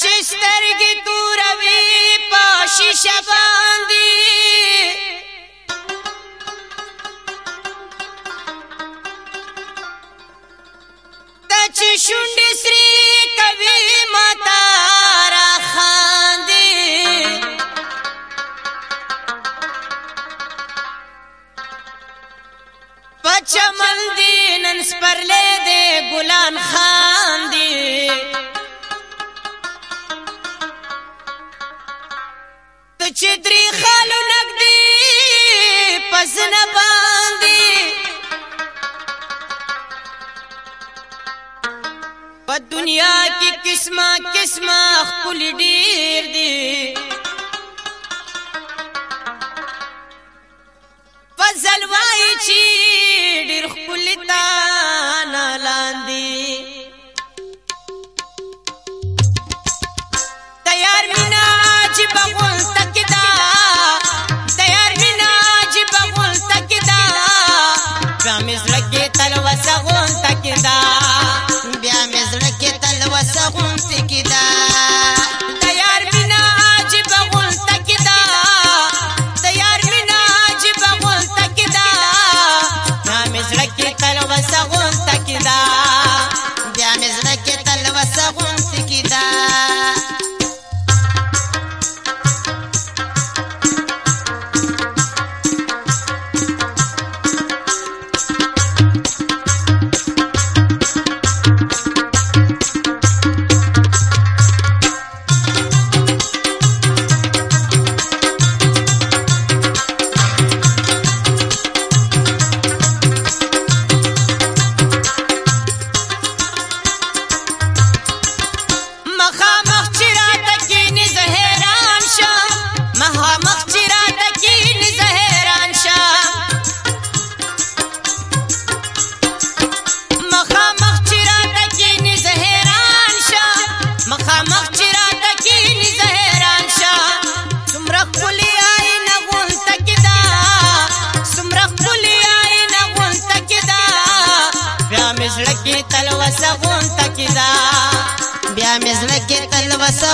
چې سترګې توروي په شیشه باندې د چې شونډې سري کوي متا را خاندي پچمن دي نن سپرلې دي ګلان خاندي چې درې خالو نګدي پس نه باندې په دنیا کې قسمه قسمه خپل ډیر دي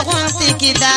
غونتی کی دا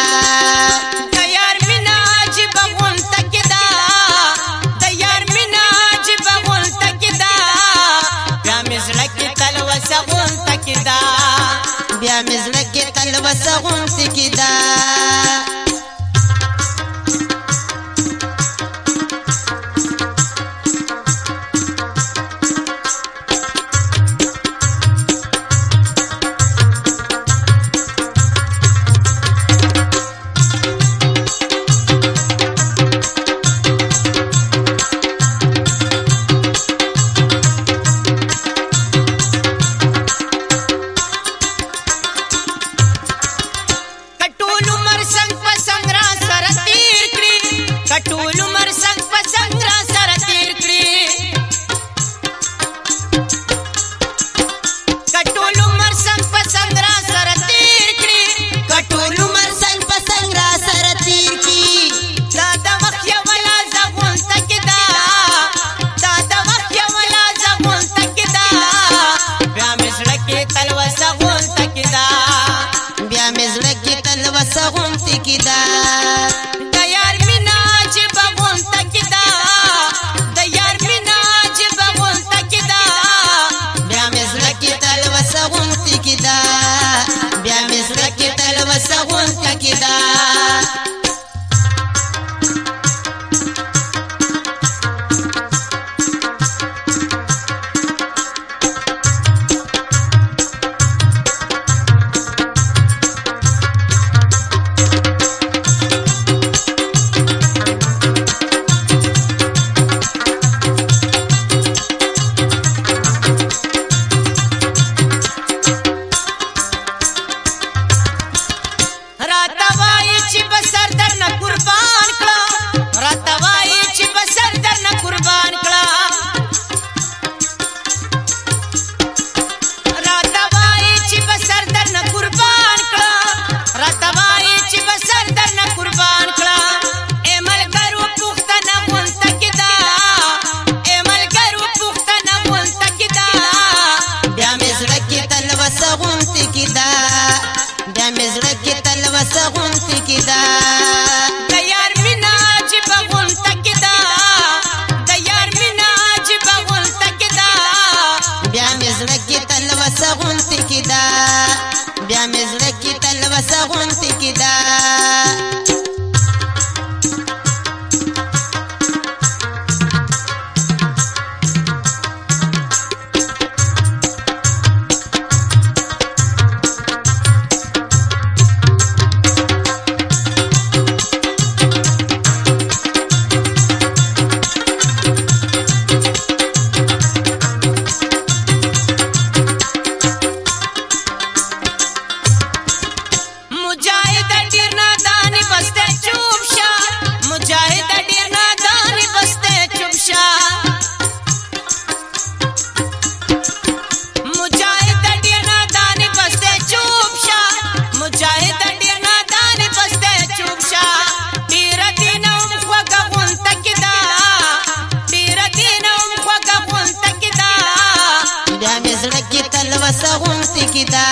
کې دا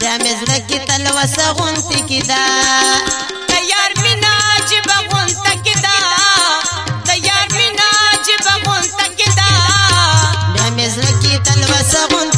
د مې زړه کې تلوسه غونټې کې دا تیار مینا جب غونټه کې دا تیار مینا جب غونټه کې دا د مې زړه کې تلوسه غونټه